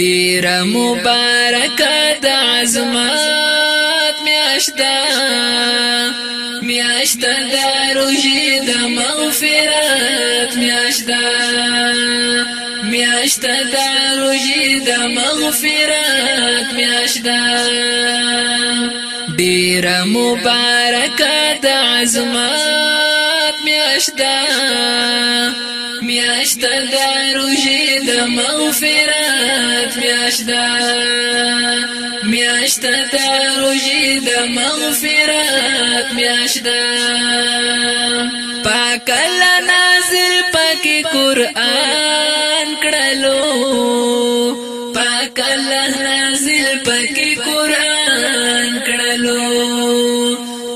ډیر مبارک د عظمت میاشتا میاشتا د روزي د مغفرت میاشتا میاشتا د روزي د مغفرت میاشتا ډیر مبارک د عظمت میاشت دا میاشت دا روزه د مغفرت میاشت دا میاشت دا روزه د مغفرت میاشت دا پاک الله نازل پاک قران کړلو پاک الله نازل پاک قران کړلو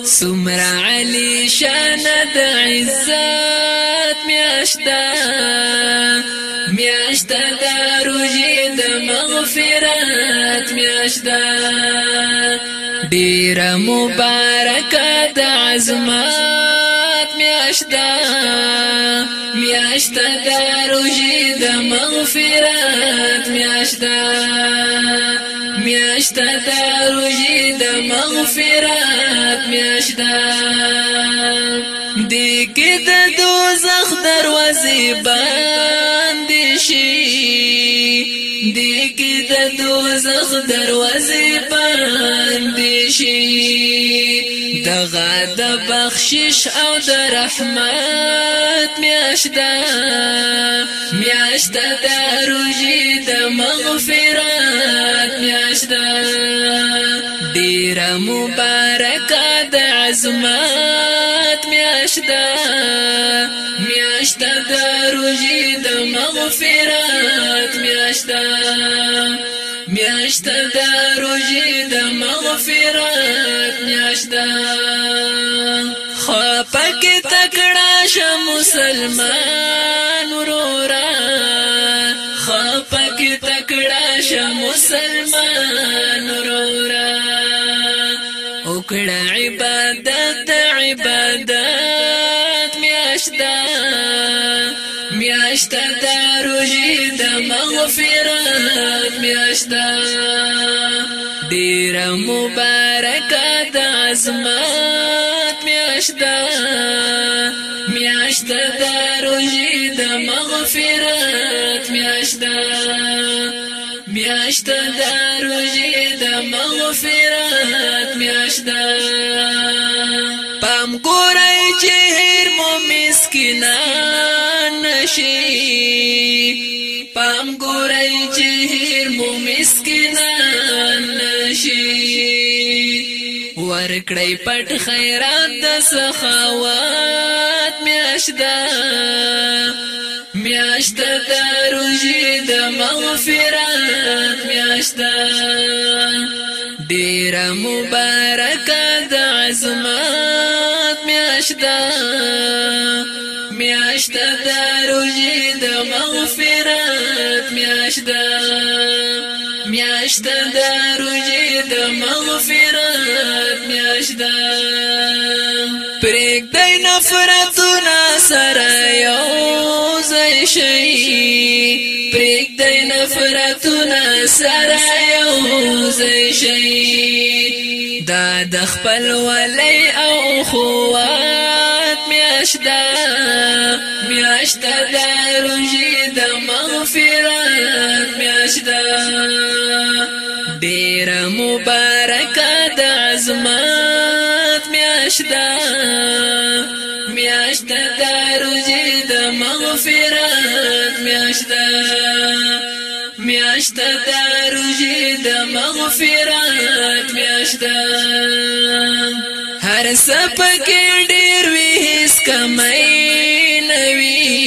سمرا علی شان د عزت میاشتا میاشتا د روزي د مغفرت میاشتا ډیر مبارک د عزمات میاشتا میاشتا د روزي د مغفرت میاشتا میاشت د روزي د مغفرت میاشت د کې د دوزخ دروازې بند شي د کې د دوزخ دروازې بند شي دغه د بخشش او د رحمت میاشتا میاشتا د روزي د مغفرت میاشتا ډیره مبارکه د عظمت میاشتا میاشتا د روزي د مغفرت میاشتا میاشت د روزي د مغفرت میاشت خو پکې تکړه ش مسلمان ورورا خو پکې تکړه ش مسلمان ورورا وکړه میاشت د روزي د مغفرت میاشت ډیر مبارک د عظمت میاشت میاشت د روزي د مغفرت میاشت میاشت د روزي د مغفرت میاشت پام ګورای چې هر مو مسکینان نشي پام ګورئ چې هیر مو مسکینان نشي ورکړی پټ خیرات د سخاوات میاشدا میاشدا د روزي د مغفرت میاشدا ډیر مبارک د عظمت مغفرت میاشت ده میاشت ده روزه د مغفرت میاشت ده پرېږ دای نفرتونه سره یو ځای شي پرېږ دای نفرتونه سره یو ځای شي دا د خپل ولې او خوان میاشت میاشت د روزي د مغفرت میاشت ډیر مبارک د عظمت میاشت میاشت د روزي د مغفرت میاشت میاشت د روزي د مغفرت میاشت هر سپکې هیڅ کمای نوي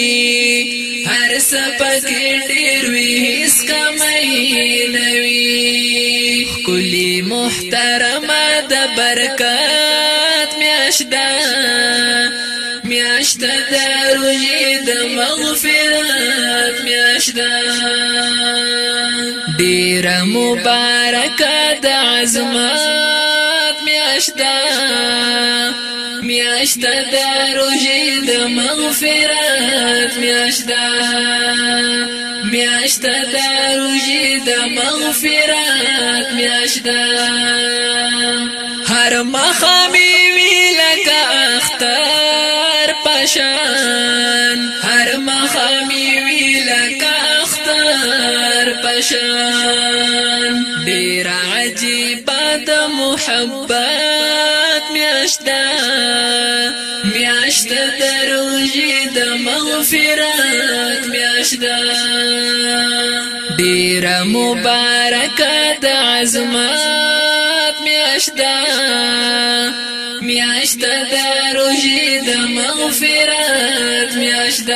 هر سپک ډیر وی هیڅ کمای نوي کلی محترمه د برکات میاشدا میاشد د روزي د مغفرت میاشد ډیر مبارک د عزمه میاشت میاشت د روزې د مغفرت میاشت میاشت د روزې د مغفرت میاشت هر مخامي ویلک اختر پشان هر مخامي ویلک شان ډیر عجیب د محبت میاشتا میاشتا دروژې د مغفرت میاشتا ډیر مبارک د عظمت میاشت میاشت د روزي د مغفرت میاشت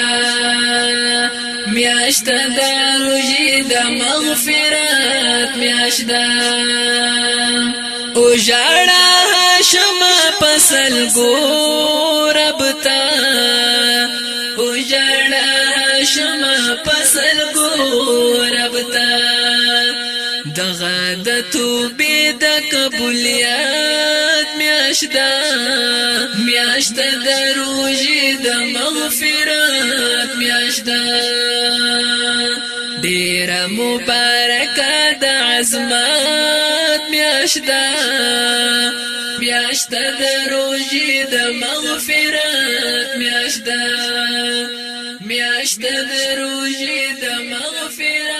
میاشت د روزي د مغفرت میاشت او جړا شمه پسل ګو رب تا او جړا شمه پسل ګو رب تا دغه د توبې د قبولیت میاشت ده میاشت د روژې د مغفرت میاشت ده ډېره مبارکه د عظمت میاشت ده میاشت د روژې د مغفرت میاشت ده میاشت د روژې د مغفرت